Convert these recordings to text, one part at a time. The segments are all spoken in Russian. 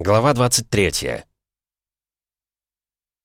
Глава 23.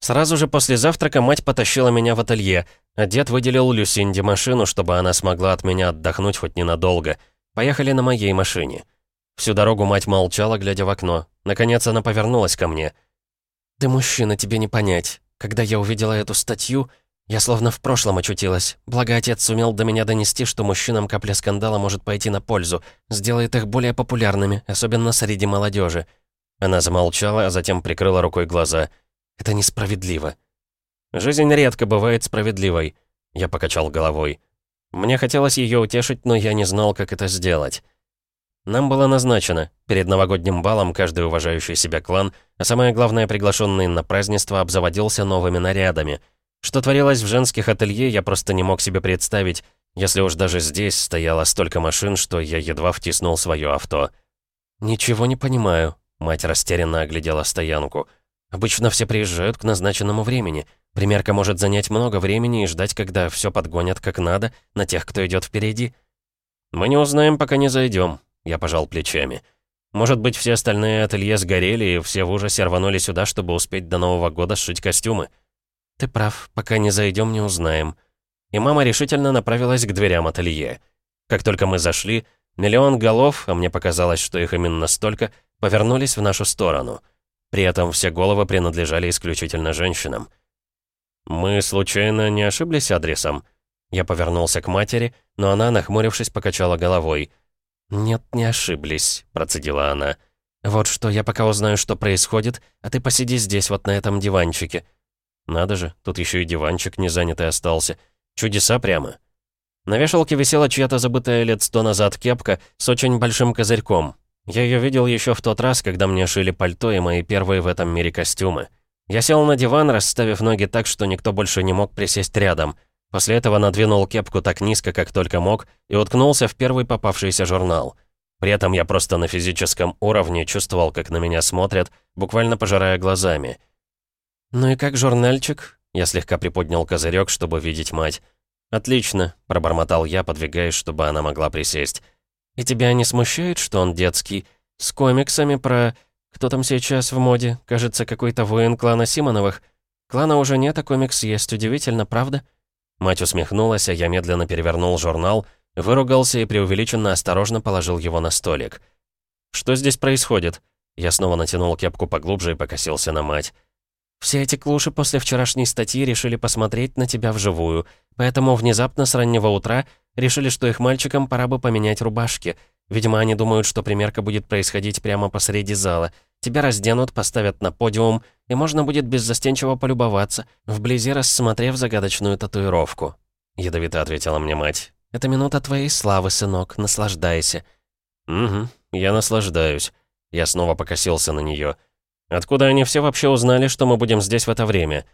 Сразу же после завтрака мать потащила меня в ателье, а дед выделил Люсинде машину, чтобы она смогла от меня отдохнуть хоть ненадолго. Поехали на моей машине. Всю дорогу мать молчала, глядя в окно. Наконец она повернулась ко мне. «Ты мужчина, тебе не понять. Когда я увидела эту статью, я словно в прошлом очутилась. Благо отец сумел до меня донести, что мужчинам капля скандала может пойти на пользу, сделает их более популярными, особенно среди молодежи. Она замолчала, а затем прикрыла рукой глаза. «Это несправедливо». «Жизнь редко бывает справедливой», — я покачал головой. Мне хотелось ее утешить, но я не знал, как это сделать. Нам было назначено, перед новогодним балом каждый уважающий себя клан, а самое главное, приглашенный на празднество, обзаводился новыми нарядами. Что творилось в женских ателье, я просто не мог себе представить, если уж даже здесь стояло столько машин, что я едва втиснул свое авто. «Ничего не понимаю», Мать растерянно оглядела стоянку. «Обычно все приезжают к назначенному времени. Примерка может занять много времени и ждать, когда все подгонят как надо на тех, кто идет впереди». «Мы не узнаем, пока не зайдем», — я пожал плечами. «Может быть, все остальные ателье сгорели, и все в ужасе рванули сюда, чтобы успеть до Нового года сшить костюмы?» «Ты прав, пока не зайдем, не узнаем». И мама решительно направилась к дверям ателье. Как только мы зашли, миллион голов, а мне показалось, что их именно столько — повернулись в нашу сторону. При этом все головы принадлежали исключительно женщинам. «Мы, случайно, не ошиблись адресом?» Я повернулся к матери, но она, нахмурившись, покачала головой. «Нет, не ошиблись», — процедила она. «Вот что, я пока узнаю, что происходит, а ты посиди здесь, вот на этом диванчике». «Надо же, тут еще и диванчик не занятый остался. Чудеса прямо». На вешалке висела чья-то забытая лет сто назад кепка с очень большим козырьком. Я ее видел еще в тот раз, когда мне шили пальто и мои первые в этом мире костюмы. Я сел на диван, расставив ноги так, что никто больше не мог присесть рядом. После этого надвинул кепку так низко, как только мог, и уткнулся в первый попавшийся журнал. При этом я просто на физическом уровне чувствовал, как на меня смотрят, буквально пожирая глазами. «Ну и как журнальчик?» Я слегка приподнял козырек, чтобы видеть мать. «Отлично», — пробормотал я, подвигаясь, чтобы она могла присесть. И тебя не смущает, что он детский? С комиксами про... Кто там сейчас в моде? Кажется, какой-то воин клана Симоновых. Клана уже нет, а комикс есть. Удивительно, правда?» Мать усмехнулась, а я медленно перевернул журнал, выругался и преувеличенно осторожно положил его на столик. «Что здесь происходит?» Я снова натянул кепку поглубже и покосился на мать. «Все эти клуши после вчерашней статьи решили посмотреть на тебя вживую, поэтому внезапно с раннего утра Решили, что их мальчикам пора бы поменять рубашки. Видимо, они думают, что примерка будет происходить прямо посреди зала. Тебя разденут, поставят на подиум, и можно будет беззастенчиво полюбоваться, вблизи рассмотрев загадочную татуировку. Ядовито ответила мне мать. «Это минута твоей славы, сынок, наслаждайся». «Угу, я наслаждаюсь». Я снова покосился на нее. «Откуда они все вообще узнали, что мы будем здесь в это время?»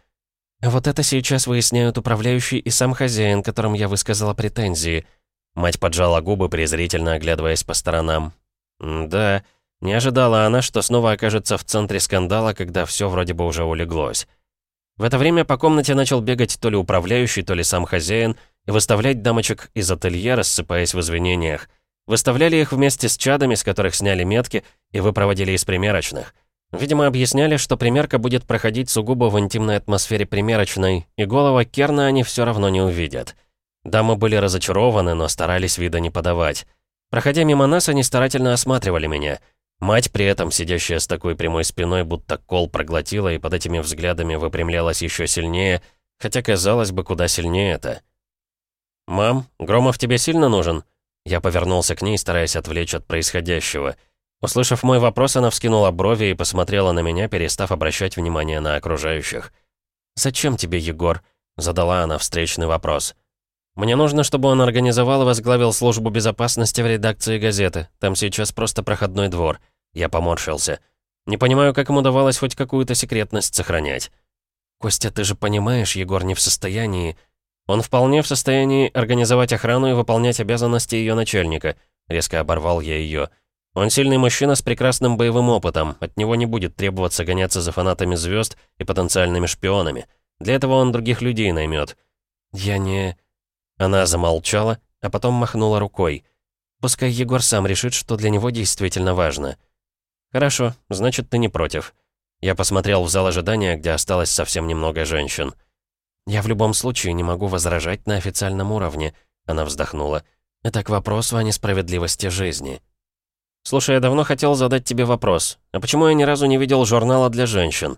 «Вот это сейчас выясняют управляющий и сам хозяин, которым я высказала претензии». Мать поджала губы, презрительно оглядываясь по сторонам. «Да, не ожидала она, что снова окажется в центре скандала, когда все вроде бы уже улеглось». В это время по комнате начал бегать то ли управляющий, то ли сам хозяин, и выставлять дамочек из ателье, рассыпаясь в извинениях. Выставляли их вместе с чадами, с которых сняли метки, и выпроводили из примерочных. Видимо, объясняли, что примерка будет проходить сугубо в интимной атмосфере примерочной, и голова Керна они все равно не увидят. Дамы были разочарованы, но старались вида не подавать. Проходя мимо нас, они старательно осматривали меня. Мать, при этом сидящая с такой прямой спиной, будто кол проглотила и под этими взглядами выпрямлялась еще сильнее, хотя казалось бы, куда сильнее это. «Мам, Громов тебе сильно нужен?» Я повернулся к ней, стараясь отвлечь от происходящего – Услышав мой вопрос, она вскинула брови и посмотрела на меня, перестав обращать внимание на окружающих. «Зачем тебе, Егор?» — задала она встречный вопрос. «Мне нужно, чтобы он организовал и возглавил службу безопасности в редакции газеты. Там сейчас просто проходной двор». Я поморщился. «Не понимаю, как ему удавалось хоть какую-то секретность сохранять». «Костя, ты же понимаешь, Егор не в состоянии...» «Он вполне в состоянии организовать охрану и выполнять обязанности ее начальника», — резко оборвал я ее. Он сильный мужчина с прекрасным боевым опытом, от него не будет требоваться гоняться за фанатами звезд и потенциальными шпионами. Для этого он других людей наймет. Я не... Она замолчала, а потом махнула рукой. Пускай Егор сам решит, что для него действительно важно. «Хорошо, значит, ты не против». Я посмотрел в зал ожидания, где осталось совсем немного женщин. «Я в любом случае не могу возражать на официальном уровне», — она вздохнула. «Это к вопросу о несправедливости жизни». «Слушай, я давно хотел задать тебе вопрос. А почему я ни разу не видел журнала для женщин?»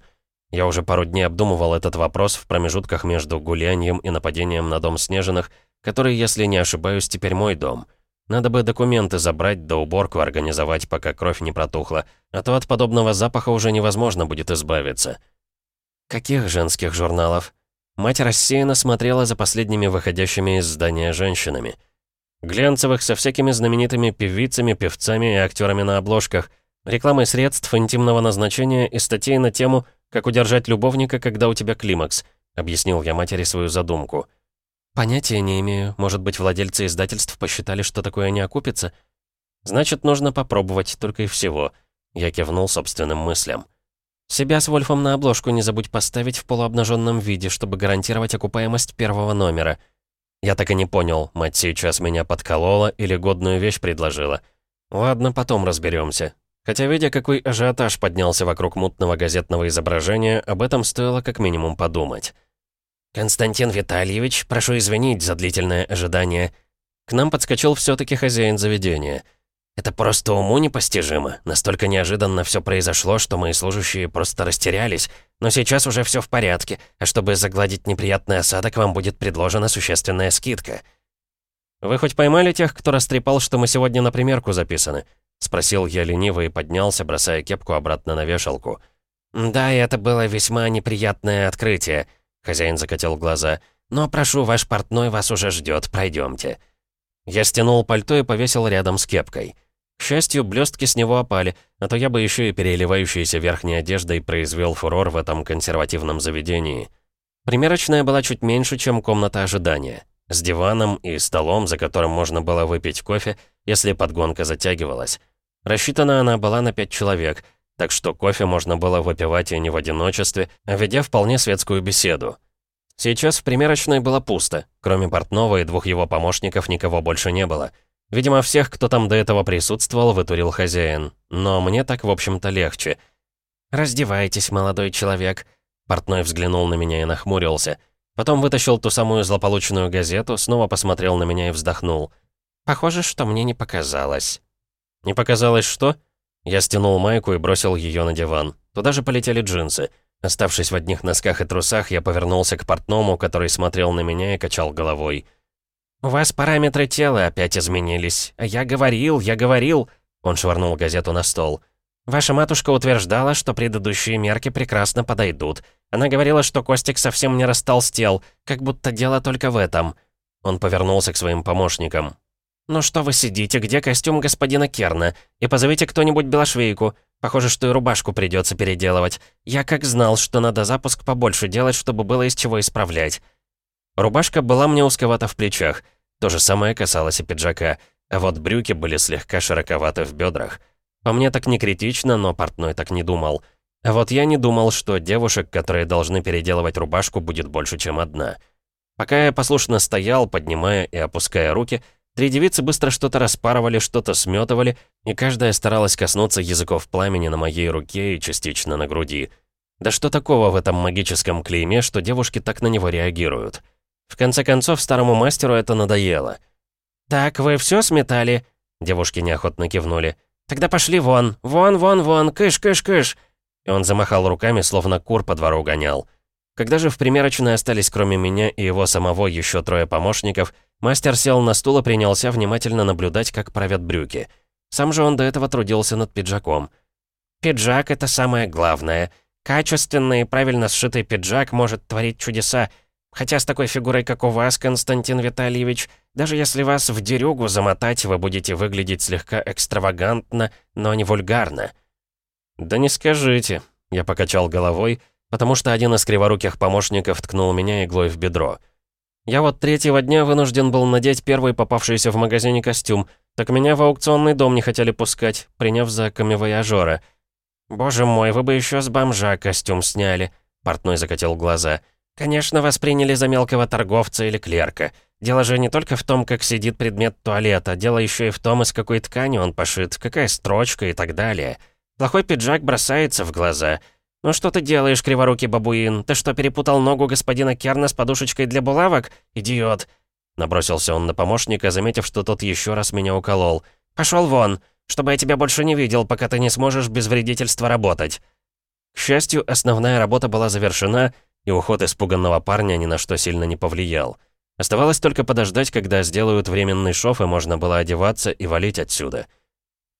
Я уже пару дней обдумывал этот вопрос в промежутках между гулянием и нападением на дом Снежиных, который, если не ошибаюсь, теперь мой дом. Надо бы документы забрать, да уборку организовать, пока кровь не протухла, а то от подобного запаха уже невозможно будет избавиться. Каких женских журналов? Мать рассеянно смотрела за последними выходящими из здания женщинами. Глянцевых со всякими знаменитыми певицами, певцами и актерами на обложках, рекламой средств интимного назначения и статей на тему «Как удержать любовника, когда у тебя климакс», объяснил я матери свою задумку. «Понятия не имею. Может быть, владельцы издательств посчитали, что такое не окупится?» «Значит, нужно попробовать, только и всего». Я кивнул собственным мыслям. «Себя с Вольфом на обложку не забудь поставить в полуобнаженном виде, чтобы гарантировать окупаемость первого номера». Я так и не понял, мать сейчас меня подколола или годную вещь предложила. Ладно, потом разберемся. Хотя, видя, какой ажиотаж поднялся вокруг мутного газетного изображения, об этом стоило как минимум подумать. «Константин Витальевич, прошу извинить за длительное ожидание». К нам подскочил все таки хозяин заведения. «Это просто уму непостижимо. Настолько неожиданно все произошло, что мои служащие просто растерялись. Но сейчас уже все в порядке, а чтобы загладить неприятный осадок, вам будет предложена существенная скидка». «Вы хоть поймали тех, кто растрепал, что мы сегодня на примерку записаны?» — спросил я лениво и поднялся, бросая кепку обратно на вешалку. «Да, это было весьма неприятное открытие», — хозяин закатил глаза. «Но прошу, ваш портной вас уже ждет, пройдемте». Я стянул пальто и повесил рядом с кепкой. К счастью, блестки с него опали, а то я бы еще и переливающейся верхней одеждой произвел фурор в этом консервативном заведении. Примерочная была чуть меньше, чем комната ожидания. С диваном и столом, за которым можно было выпить кофе, если подгонка затягивалась. Рассчитана она была на пять человек, так что кофе можно было выпивать и не в одиночестве, а ведя вполне светскую беседу. Сейчас в примерочной было пусто, кроме портного и двух его помощников никого больше не было. Видимо, всех, кто там до этого присутствовал, вытурил хозяин. Но мне так, в общем-то, легче. «Раздевайтесь, молодой человек», — портной взглянул на меня и нахмурился. Потом вытащил ту самую злополучную газету, снова посмотрел на меня и вздохнул. «Похоже, что мне не показалось». «Не показалось что?» Я стянул майку и бросил ее на диван. Туда же полетели джинсы. Оставшись в одних носках и трусах, я повернулся к портному, который смотрел на меня и качал головой. «У вас параметры тела опять изменились. Я говорил, я говорил...» Он швырнул газету на стол. «Ваша матушка утверждала, что предыдущие мерки прекрасно подойдут. Она говорила, что Костик совсем не растолстел, как будто дело только в этом». Он повернулся к своим помощникам. «Ну что вы сидите, где костюм господина Керна? И позовите кто-нибудь Белошвейку. Похоже, что и рубашку придется переделывать. Я как знал, что надо запуск побольше делать, чтобы было из чего исправлять». Рубашка была мне узковата в плечах. То же самое касалось и пиджака. А вот брюки были слегка широковаты в бедрах. По мне так не критично, но портной так не думал. А вот я не думал, что девушек, которые должны переделывать рубашку, будет больше, чем одна. Пока я послушно стоял, поднимая и опуская руки, Три девицы быстро что-то распарывали, что-то сметывали, и каждая старалась коснуться языков пламени на моей руке и частично на груди. Да что такого в этом магическом клейме, что девушки так на него реагируют? В конце концов, старому мастеру это надоело. «Так, вы все сметали?» Девушки неохотно кивнули. «Тогда пошли вон! Вон, вон, вон! Кыш, кыш, кыш!» И он замахал руками, словно кур по двору гонял. Когда же в примерочной остались кроме меня и его самого еще трое помощников, мастер сел на стул и принялся внимательно наблюдать, как правят брюки. Сам же он до этого трудился над пиджаком. «Пиджак — это самое главное. Качественный и правильно сшитый пиджак может творить чудеса. Хотя с такой фигурой, как у вас, Константин Витальевич, даже если вас в дерюгу замотать, вы будете выглядеть слегка экстравагантно, но не вульгарно». «Да не скажите», — я покачал головой, — потому что один из криворуких помощников ткнул меня иглой в бедро. Я вот третьего дня вынужден был надеть первый попавшийся в магазине костюм, так меня в аукционный дом не хотели пускать, приняв за камевояжера. «Боже мой, вы бы еще с бомжа костюм сняли», — портной закатил глаза. «Конечно, восприняли за мелкого торговца или клерка. Дело же не только в том, как сидит предмет туалета, дело еще и в том, из какой ткани он пошит, какая строчка и так далее. Плохой пиджак бросается в глаза. «Ну что ты делаешь, криворукий бабуин? Ты что, перепутал ногу господина Керна с подушечкой для булавок? Идиот!» Набросился он на помощника, заметив, что тот еще раз меня уколол. «Пошел вон, чтобы я тебя больше не видел, пока ты не сможешь без вредительства работать». К счастью, основная работа была завершена, и уход испуганного парня ни на что сильно не повлиял. Оставалось только подождать, когда сделают временный шов, и можно было одеваться и валить отсюда.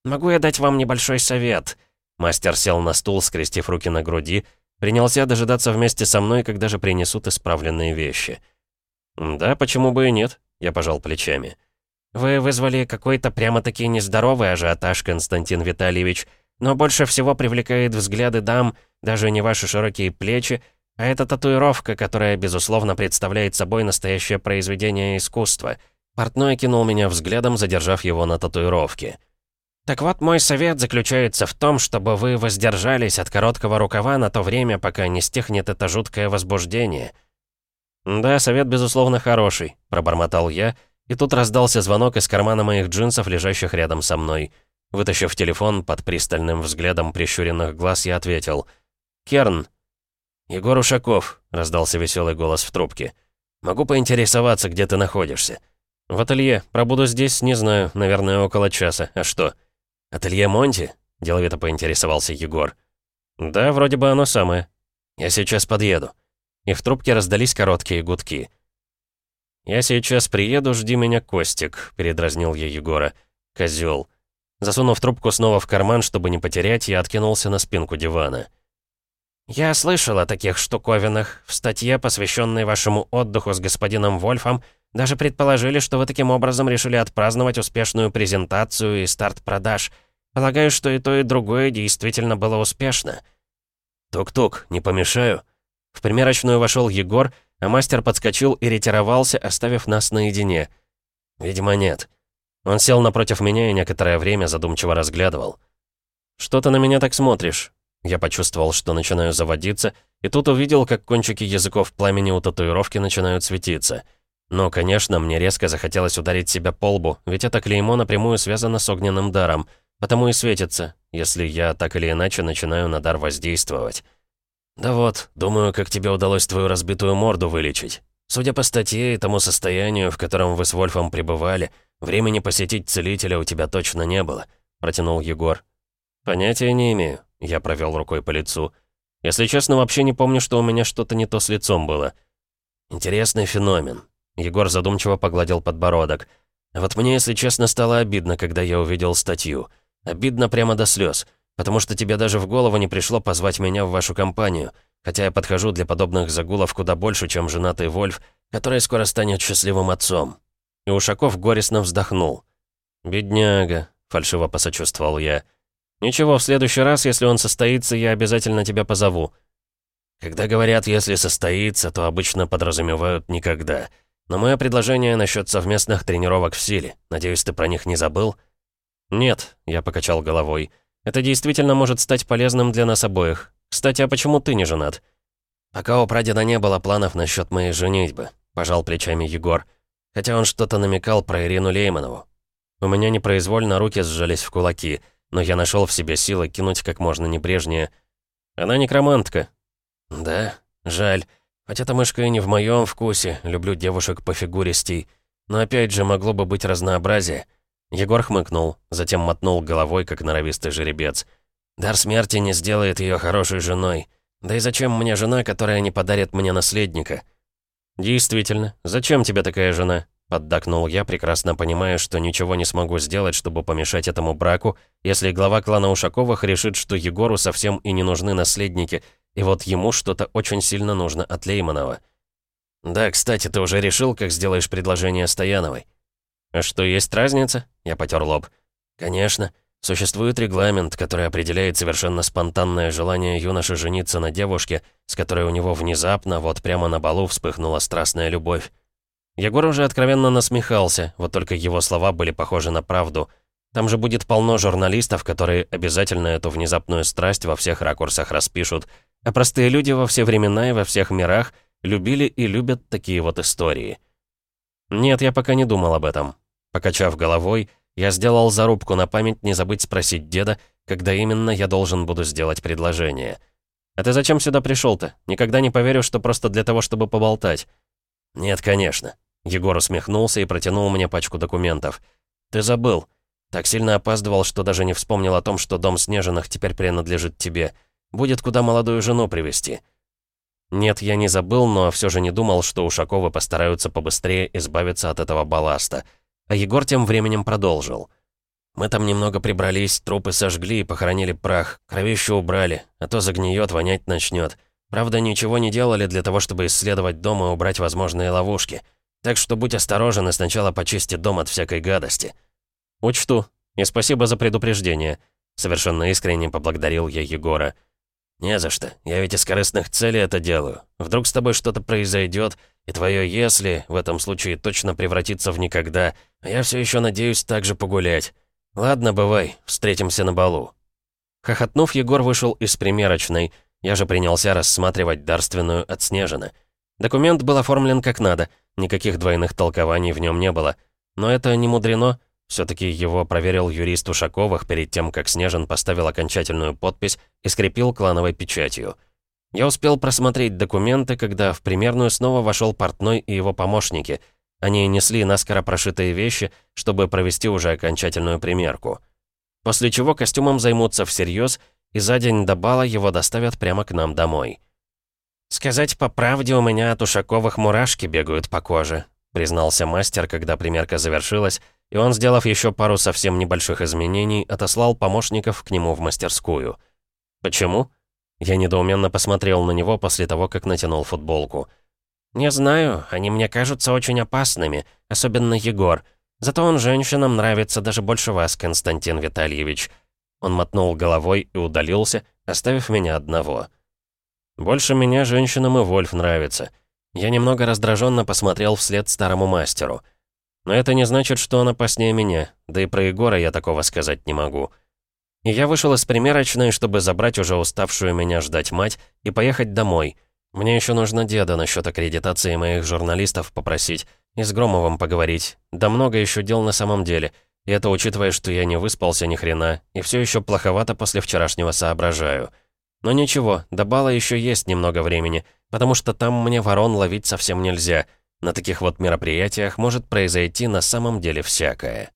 «Могу я дать вам небольшой совет?» Мастер сел на стул, скрестив руки на груди, принялся дожидаться вместе со мной, когда же принесут исправленные вещи. «Да, почему бы и нет?» — я пожал плечами. «Вы вызвали какой-то прямо-таки нездоровый ажиотаж, Константин Витальевич, но больше всего привлекает взгляды дам даже не ваши широкие плечи, а это татуировка, которая, безусловно, представляет собой настоящее произведение искусства. Портной кинул меня взглядом, задержав его на татуировке. Так вот, мой совет заключается в том, чтобы вы воздержались от короткого рукава на то время, пока не стихнет это жуткое возбуждение. «Да, совет, безусловно, хороший», — пробормотал я, и тут раздался звонок из кармана моих джинсов, лежащих рядом со мной. Вытащив телефон, под пристальным взглядом прищуренных глаз, я ответил. «Керн, «Егор Ушаков», — раздался веселый голос в трубке. «Могу поинтересоваться, где ты находишься?» «В ателье. Пробуду здесь, не знаю, наверное, около часа. А что?» «Ателье Монти?» — деловито поинтересовался Егор. «Да, вроде бы оно самое. Я сейчас подъеду». И в трубке раздались короткие гудки. «Я сейчас приеду, жди меня, Костик», — передразнил я Егора. «Козёл». Засунув трубку снова в карман, чтобы не потерять, я откинулся на спинку дивана. «Я слышал о таких штуковинах. В статье, посвященной вашему отдыху с господином Вольфом, даже предположили, что вы таким образом решили отпраздновать успешную презентацию и старт продаж. Полагаю, что и то, и другое действительно было успешно». «Тук-тук, не помешаю?» В примерочную вошел Егор, а мастер подскочил и ретировался, оставив нас наедине. «Видимо, нет». Он сел напротив меня и некоторое время задумчиво разглядывал. «Что ты на меня так смотришь?» Я почувствовал, что начинаю заводиться, и тут увидел, как кончики языков пламени у татуировки начинают светиться. Но, конечно, мне резко захотелось ударить себя по лбу, ведь это клеймо напрямую связано с огненным даром, потому и светится, если я так или иначе начинаю на дар воздействовать. «Да вот, думаю, как тебе удалось твою разбитую морду вылечить. Судя по статье и тому состоянию, в котором вы с Вольфом пребывали, времени посетить целителя у тебя точно не было», — протянул Егор. «Понятия не имею. Я провел рукой по лицу. Если честно, вообще не помню, что у меня что-то не то с лицом было. Интересный феномен. Егор задумчиво погладил подбородок. Вот мне, если честно, стало обидно, когда я увидел статью. Обидно прямо до слез, потому что тебе даже в голову не пришло позвать меня в вашу компанию, хотя я подхожу для подобных загулов куда больше, чем женатый Вольф, который скоро станет счастливым отцом. И Ушаков горестно вздохнул. «Бедняга», — фальшиво посочувствовал я, — «Ничего, в следующий раз, если он состоится, я обязательно тебя позову». Когда говорят «если состоится», то обычно подразумевают «никогда». Но мое предложение насчет совместных тренировок в силе. Надеюсь, ты про них не забыл? Нет, я покачал головой. Это действительно может стать полезным для нас обоих. Кстати, а почему ты не женат? Пока у прадеда не было планов насчет моей женитьбы, пожал плечами Егор. Хотя он что-то намекал про Ирину Лейманову. У меня непроизвольно руки сжались в кулаки — но я нашел в себе силы кинуть как можно небрежнее. Она некромантка. Да, жаль. Хотя эта мышка и не в моем вкусе, люблю девушек по фигуристей. Но опять же, могло бы быть разнообразие. Егор хмыкнул, затем мотнул головой, как норовистый жеребец. Дар смерти не сделает ее хорошей женой. Да и зачем мне жена, которая не подарит мне наследника? Действительно, зачем тебе такая жена? Поддакнул я, прекрасно понимая, что ничего не смогу сделать, чтобы помешать этому браку, если глава клана Ушаковых решит, что Егору совсем и не нужны наследники, и вот ему что-то очень сильно нужно от Лейманова. «Да, кстати, ты уже решил, как сделаешь предложение Стояновой?» «А что, есть разница?» Я потер лоб. «Конечно. Существует регламент, который определяет совершенно спонтанное желание юноши жениться на девушке, с которой у него внезапно, вот прямо на балу, вспыхнула страстная любовь. Егор уже откровенно насмехался, вот только его слова были похожи на правду. Там же будет полно журналистов, которые обязательно эту внезапную страсть во всех ракурсах распишут, а простые люди во все времена и во всех мирах любили и любят такие вот истории. Нет, я пока не думал об этом. Покачав головой, Я сделал зарубку на память не забыть спросить деда, когда именно я должен буду сделать предложение. «А ты зачем сюда пришел-то? Никогда не поверю, что просто для того, чтобы поболтать». «Нет, конечно». Егор усмехнулся и протянул мне пачку документов. «Ты забыл. Так сильно опаздывал, что даже не вспомнил о том, что дом Снежиных теперь принадлежит тебе. Будет куда молодую жену привести. Нет, я не забыл, но все же не думал, что Ушаковы постараются побыстрее избавиться от этого балласта. А Егор тем временем продолжил. «Мы там немного прибрались, трупы сожгли и похоронили прах, кровищу убрали, а то загниет, вонять начнет. Правда, ничего не делали для того, чтобы исследовать дом и убрать возможные ловушки. Так что будь осторожен и сначала почисти дом от всякой гадости». «Учту. И спасибо за предупреждение». Совершенно искренне поблагодарил я Егора. «Не за что. Я ведь из корыстных целей это делаю. Вдруг с тобой что-то произойдет, и твое «если» в этом случае точно превратится в «никогда», а я все еще надеюсь также погулять. Ладно, бывай, встретимся на балу». Хохотнув, Егор вышел из примерочной. Я же принялся рассматривать дарственную от Снежина. Документ был оформлен как надо, никаких двойных толкований в нем не было. Но это не мудрено. Все-таки его проверил юрист Ушаковых перед тем, как Снежин поставил окончательную подпись и скрепил клановой печатью. Я успел просмотреть документы, когда в примерную снова вошел портной и его помощники. Они несли наскоро прошитые вещи, чтобы провести уже окончательную примерку. После чего костюмом займутся всерьез, и за день до бала его доставят прямо к нам домой. «Сказать по правде, у меня от Ушаковых мурашки бегают по коже», признался мастер, когда примерка завершилась, и он, сделав еще пару совсем небольших изменений, отослал помощников к нему в мастерскую. «Почему?» Я недоуменно посмотрел на него после того, как натянул футболку. «Не знаю, они мне кажутся очень опасными, особенно Егор. Зато он женщинам нравится даже больше вас, Константин Витальевич». Он мотнул головой и удалился, оставив меня одного. «Больше меня женщинам и Вольф нравится». Я немного раздраженно посмотрел вслед старому мастеру. Но это не значит, что он опаснее меня, да и про Егора я такого сказать не могу. И я вышел из примерочной, чтобы забрать уже уставшую меня ждать мать и поехать домой. Мне еще нужно деда насчет аккредитации моих журналистов попросить и с Громовым поговорить. Да много еще дел на самом деле. И это учитывая, что я не выспался ни хрена, и все еще плоховато после вчерашнего соображаю. Но ничего, до бала еще есть немного времени, потому что там мне ворон ловить совсем нельзя — на таких вот мероприятиях может произойти на самом деле всякое.